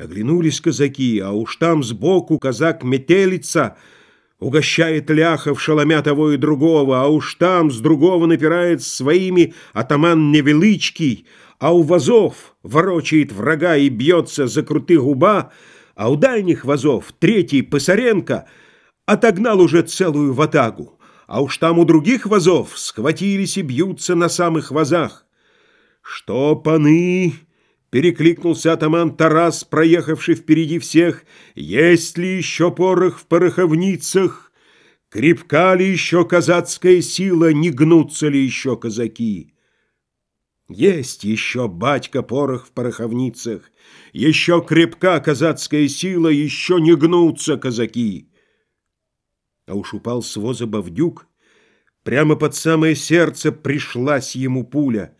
Оглянулись казаки, а уж там сбоку казак метелица угощает ляхов, шаломя того и другого, а уж там с другого напирает своими атаман Невеличкий, а у вазов ворочает врага и бьется за круты губа, а у дальних вазов третий Писаренко отогнал уже целую ватагу, а уж там у других вазов схватились и бьются на самых вазах. Что, паны, Перекликнулся атаман Тарас, проехавший впереди всех. Есть ли еще порох в пороховницах? Крепка ли еще казацкая сила? Не гнутся ли еще казаки? Есть еще, батька, порох в пороховницах. Еще крепка казацкая сила, еще не гнутся казаки. А уж упал с воза Бавдюк, прямо под самое сердце пришлась ему пуля —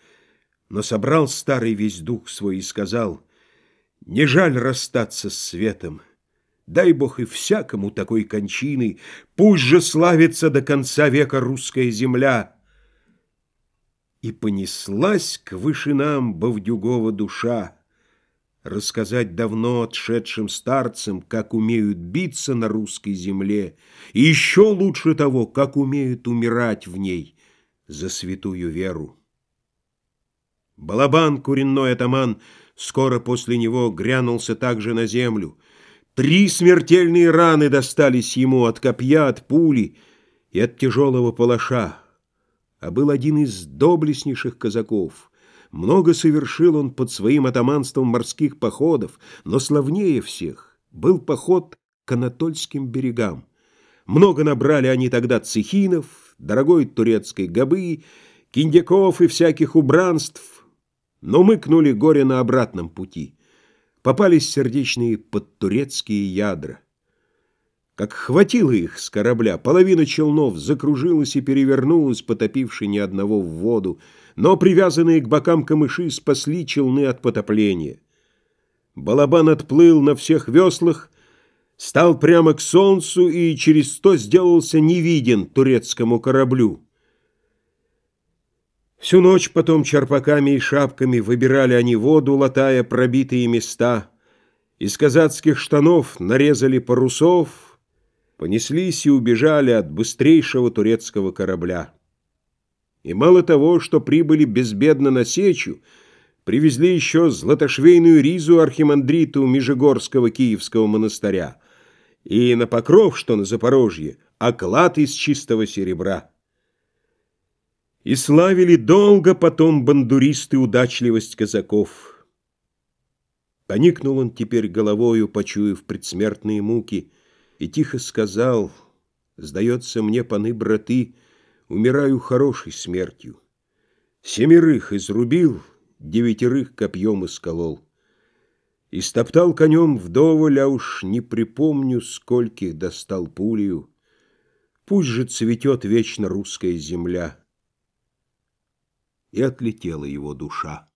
но собрал старый весь дух свой и сказал, «Не жаль расстаться с светом, дай Бог и всякому такой кончины, пусть же славится до конца века русская земля». И понеслась к вышинам Бавдюгова душа, рассказать давно отшедшим старцам, как умеют биться на русской земле, и еще лучше того, как умеют умирать в ней за святую веру. Балабан, куренной атаман, скоро после него грянулся также на землю. Три смертельные раны достались ему от копья, от пули и от тяжелого палаша. А был один из доблестнейших казаков. Много совершил он под своим атаманством морских походов, но славнее всех был поход к Анатольским берегам. Много набрали они тогда цехинов, дорогой турецкой гобы, киндяков и всяких убранств, но мыкнули горе на обратном пути. Попались сердечные подтурецкие ядра. Как хватило их с корабля, половина челнов закружилась и перевернулась, потопивши ни одного в воду, но привязанные к бокам камыши спасли челны от потопления. Балабан отплыл на всех веслах, стал прямо к солнцу и через сто сделался невиден турецкому кораблю. Всю ночь потом черпаками и шапками выбирали они воду, латая пробитые места. Из казацких штанов нарезали парусов, понеслись и убежали от быстрейшего турецкого корабля. И мало того, что прибыли безбедно на сечу, привезли еще златошвейную ризу архимандриту Межигорского Киевского монастыря и на покров, что на Запорожье, оклад из чистого серебра. И славили долго потом бандуристы удачливость казаков. Поникнул он теперь головою, почуяв предсмертные муки, и тихо сказал, «Сдается мне, паны браты, умираю хорошей смертью. Семерых изрубил, девятерых копьем исколол. И стоптал конем вдоволь, а уж не припомню, скольких достал пулею. Пусть же цветет вечно русская земля» и отлетела его душа.